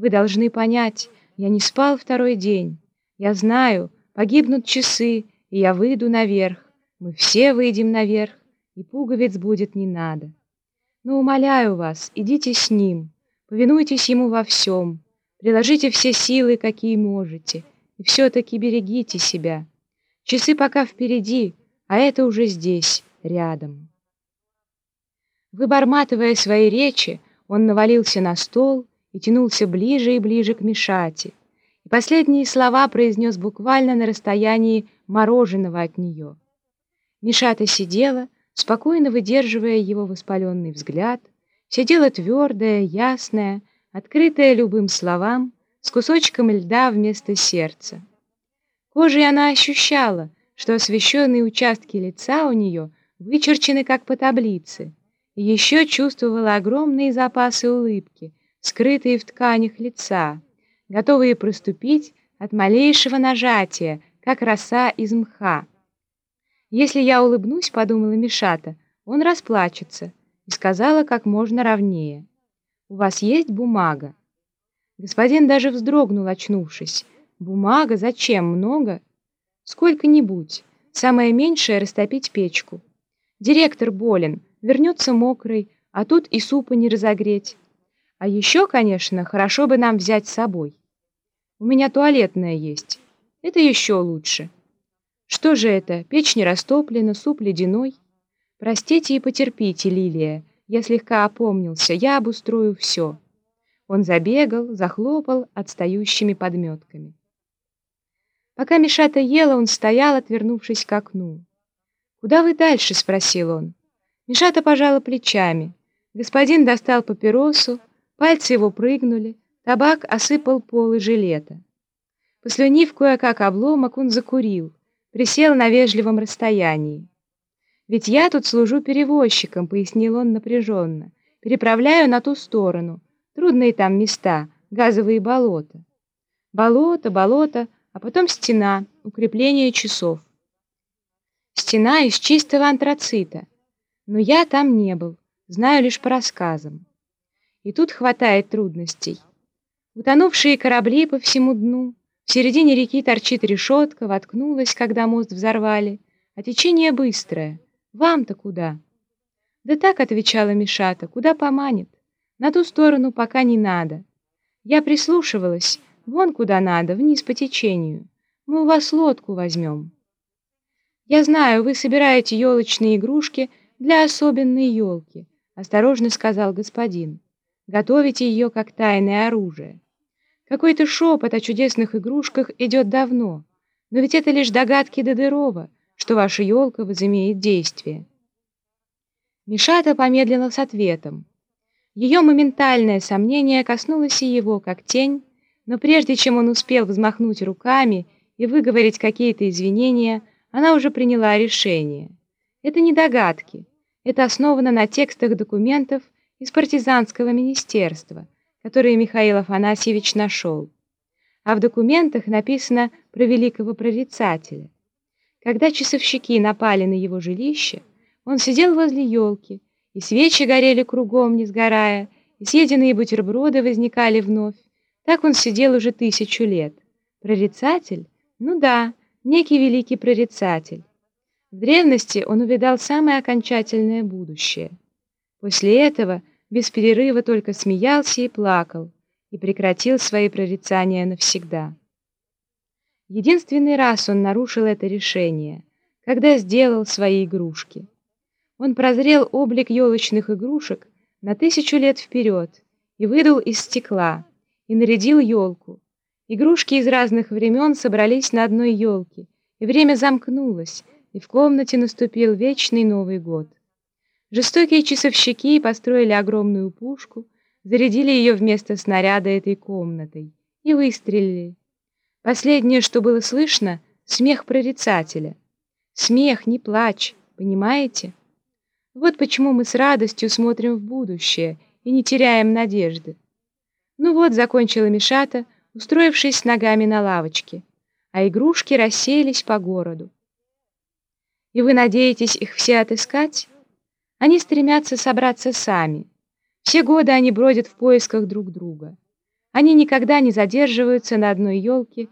Вы должны понять, я не спал второй день. Я знаю, погибнут часы, и я выйду наверх. Мы все выйдем наверх, и пуговиц будет не надо. Но умоляю вас, идите с ним, повинуйтесь ему во всем, приложите все силы, какие можете, и все-таки берегите себя. Часы пока впереди, а это уже здесь, рядом. Выборматывая свои речи, он навалился на стол и тянулся ближе и ближе к Мишате, и последние слова произнес буквально на расстоянии мороженого от нее. Мишата сидела, спокойно выдерживая его воспаленный взгляд, сидела твердая, ясная, открытая любым словам, с кусочком льда вместо сердца. Кожей она ощущала, что освещенные участки лица у нее вычерчены как по таблице, и еще чувствовала огромные запасы улыбки, скрытые в тканях лица, готовые проступить от малейшего нажатия, как роса из мха. «Если я улыбнусь, — подумала Мишата, — он расплачется», и сказала как можно ровнее. «У вас есть бумага?» Господин даже вздрогнул, очнувшись. «Бумага? Зачем? Много?» «Сколько-нибудь. Самое меньшее — растопить печку. Директор болен, вернется мокрый, а тут и супа не разогреть. А еще, конечно, хорошо бы нам взять с собой. У меня туалетная есть. Это еще лучше. Что же это? Печь не растоплена, суп ледяной. Простите и потерпите, Лилия. Я слегка опомнился, я обустрою все. Он забегал, захлопал отстающими подметками. Пока Мишата ела, он стоял, отвернувшись к окну. «Куда вы дальше?» — спросил он. Мишата пожала плечами. Господин достал папиросу, пальцы его прыгнули, табак осыпал пол и жилета. Послюнив кое-как обломок, он закурил, присел на вежливом расстоянии. «Ведь я тут служу перевозчиком», — пояснил он напряженно. «Переправляю на ту сторону. Трудные там места, газовые болота». Болото, болото, а потом стена, укрепление часов. Стена из чистого антрацита. Но я там не был, знаю лишь по рассказам. И тут хватает трудностей. Утонувшие корабли по всему дну, в середине реки торчит решетка, воткнулась, когда мост взорвали, а течение быстрое. Вам-то куда? Да так, отвечала Мишата, куда поманит. На ту сторону пока не надо. Я прислушивалась, вон куда надо, вниз по течению. Мы у вас лодку возьмем. Я знаю, вы собираете елочные игрушки для особенной елки», — осторожно сказал господин. «Готовите ее как тайное оружие. Какой-то шепот о чудесных игрушках идет давно, но ведь это лишь догадки Додырова, что ваша елка возымеет действие». Мишата помедлила с ответом. Ее моментальное сомнение коснулось и его, как тень, но прежде чем он успел взмахнуть руками и выговорить какие-то извинения, она уже приняла решение. Это не догадки. Это основано на текстах документов из партизанского министерства, которые Михаил Афанасьевич нашел. А в документах написано про великого прорицателя. Когда часовщики напали на его жилище, он сидел возле елки, и свечи горели кругом, не сгорая, и съеденные бутерброды возникали вновь. Так он сидел уже тысячу лет. Прорицатель? Ну да, некий великий прорицатель. В древности он увидал самое окончательное будущее. После этого без перерыва только смеялся и плакал, и прекратил свои прорицания навсегда. Единственный раз он нарушил это решение, когда сделал свои игрушки. Он прозрел облик елочных игрушек на тысячу лет вперед и выдал из стекла, и нарядил елку. Игрушки из разных времен собрались на одной елке, и время замкнулось, и в комнате наступил вечный Новый год. Жестокие часовщики построили огромную пушку, зарядили ее вместо снаряда этой комнатой и выстрелили. Последнее, что было слышно, смех прорицателя. Смех, не плач, понимаете? Вот почему мы с радостью смотрим в будущее и не теряем надежды. Ну вот, закончила Мишата, устроившись ногами на лавочке, а игрушки рассеялись по городу. И вы надеетесь их все отыскать? Они стремятся собраться сами. Все годы они бродят в поисках друг друга. Они никогда не задерживаются на одной елке